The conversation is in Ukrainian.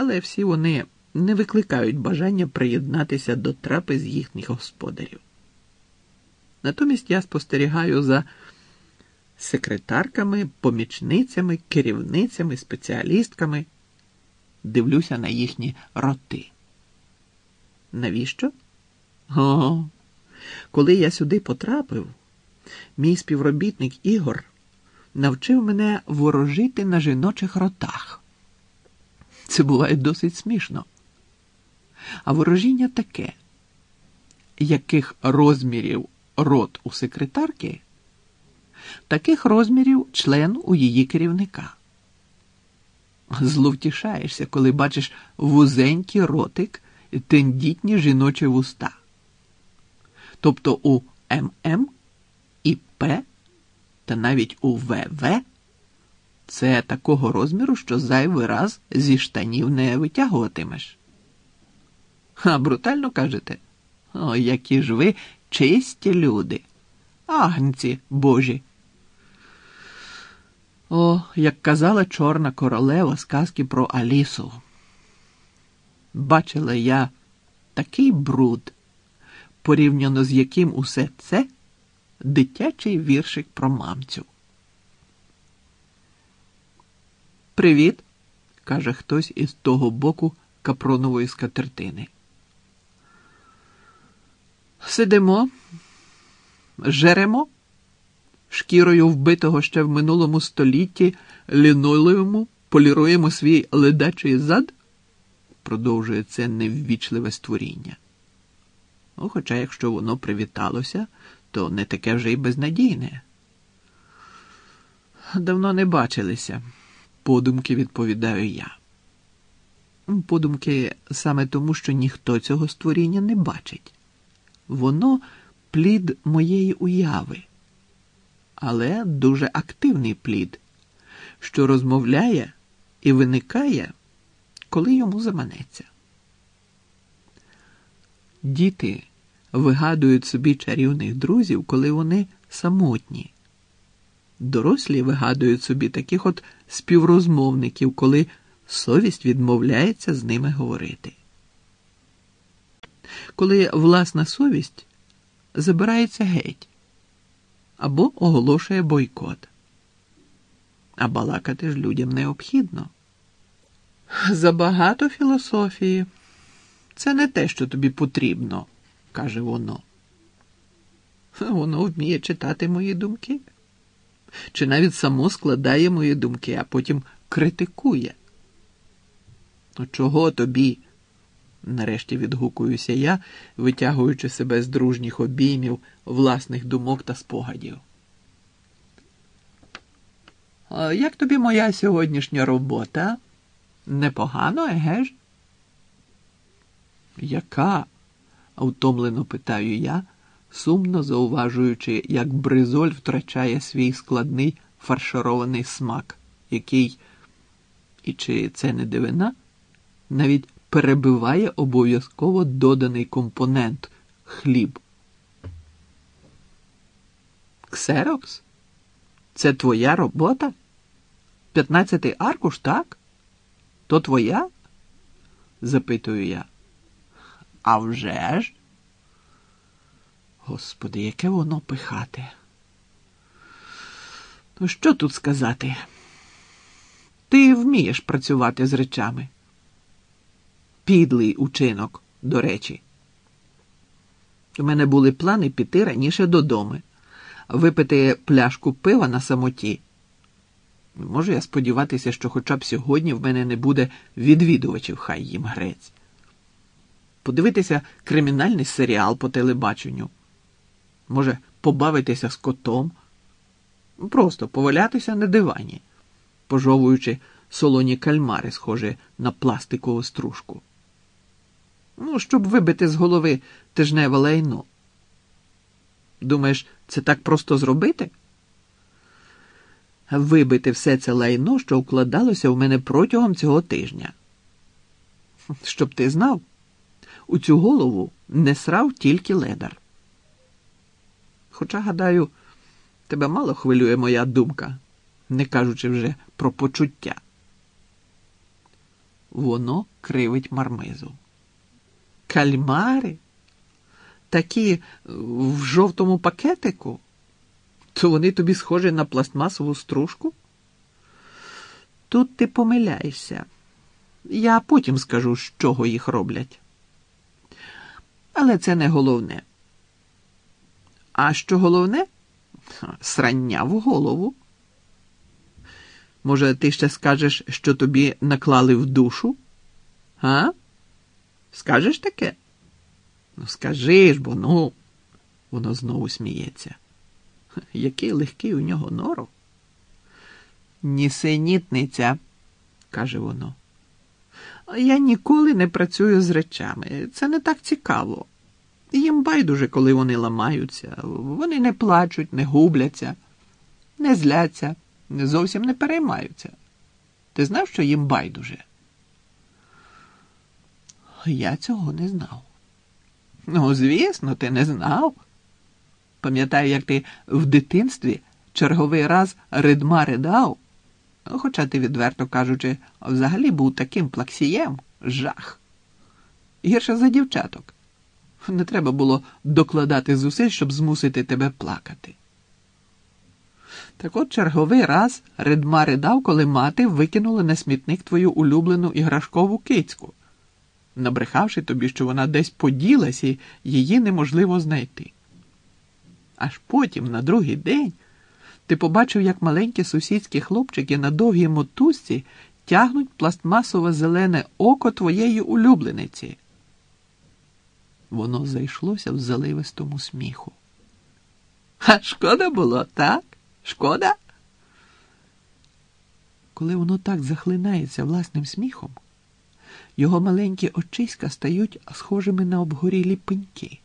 але всі вони не викликають бажання приєднатися до трапез їхніх господарів. Натомість я спостерігаю за секретарками, помічницями, керівницями, спеціалістками, дивлюся на їхні роти. Навіщо? О, коли я сюди потрапив, мій співробітник Ігор навчив мене ворожити на жіночих ротах. Це буває досить смішно. А ворожіння таке, яких розмірів рот у секретарки, таких розмірів член у її керівника. Зловтішаєшся, коли бачиш вузенький ротик і тендітні жіночі вуста. Тобто у ММ і П та навіть у ВВ це такого розміру, що зайвий раз зі штанів не витягуватимеш. А брутально кажете? О, які ж ви чисті люди, агнці божі. О, як казала чорна королева сказки про Алісу. Бачила я такий бруд, порівняно з яким усе це дитячий віршик про мамцю. Привіт, каже хтось із того боку капронової скатертини. Сидимо, жеремо шкірою вбитого ще в минулому столітті лінолеуму поліруємо свій ледачий зад, продовжує це неввічливе створіння. Ну, Хоча, якщо воно привіталося, то не таке вже й безнадійне. Давно не бачилися, подумки відповідаю я. Подумки саме тому, що ніхто цього створіння не бачить. Воно плід моєї уяви, але дуже активний плід, що розмовляє і виникає, коли йому заманеться. Діти вигадують собі чарівних друзів, коли вони самотні. Дорослі вигадують собі таких от співрозмовників, коли совість відмовляється з ними говорити. Коли власна совість забирається геть або оголошує бойкот. А балакати ж людям необхідно. Забагато філософії. Це не те, що тобі потрібно, каже воно. Воно вміє читати мої думки. Чи навіть само складає мої думки, а потім критикує. Ну, чого тобі? Нарешті відгукуюся я, витягуючи себе з дружніх обіймів, власних думок та спогадів. А Як тобі моя сьогоднішня робота? Непогано, еге ж? Яка? втомлено питаю я, сумно зауважуючи, як бризоль втрачає свій складний фарширований смак, який, і чи це не дивина, навіть перебиває обов'язково доданий компонент хліб. Ксерокс? Це твоя робота? П'ятнадцятий аркуш, так? То твоя? запитую я. А вже ж? Господи, яке воно пихати. Ну, що тут сказати? Ти вмієш працювати з речами. Підлий учинок, до речі. У мене були плани піти раніше додому, випити пляшку пива на самоті. Можу я сподіватися, що хоча б сьогодні в мене не буде відвідувачів, хай їм грець. Подивитися кримінальний серіал по телебаченню. Може, побавитися з котом, просто повалятися на дивані, пожовуючи солоні кальмари, схожі на пластикову стружку. Ну, щоб вибити з голови тижневе лайно. Думаєш, це так просто зробити? Вибити все це лайно, що укладалося в мене протягом цього тижня. Щоб ти знав, у цю голову не срав тільки ледар. Хоча, гадаю, тебе мало хвилює моя думка, не кажучи вже про почуття. воно кривить мармизу. Кальмари? Такі в жовтому пакетику? То вони тобі схожі на пластмасову стружку? Тут ти помиляєшся. Я потім скажу, з чого їх роблять. Але це не головне. А що головне? Срання в голову. Може, ти ще скажеш, що тобі наклали в душу? А? Скажеш таке? Ну, скажи ж, бо ну, воно знову сміється. Який легкий у нього норов. Нісенітниця, каже воно. Я ніколи не працюю з речами. Це не так цікаво. Їм байдуже, коли вони ламаються. Вони не плачуть, не губляться, не зляться, зовсім не переймаються. Ти знав, що їм байдуже? Я цього не знав. Ну, звісно, ти не знав. Пам'ятаю, як ти в дитинстві черговий раз ридма ридав, хоча ти, відверто кажучи, взагалі був таким плаксієм жах. Гірше за дівчаток. Не треба було докладати зусиль, щоб змусити тебе плакати. Так от черговий раз ридма ридав, коли мати викинула на смітник твою улюблену іграшкову кицьку, набрехавши тобі, що вона десь поділась і її неможливо знайти. Аж потім, на другий день, ти побачив, як маленькі сусідські хлопчики на довгій мотузці тягнуть пластмасове зелене око твоєї улюблениці. Воно зайшлося в заливистому сміху. А шкода було, так? Шкода? Коли воно так захлинається власним сміхом, його маленькі очиська стають схожими на обгорілі пеньки.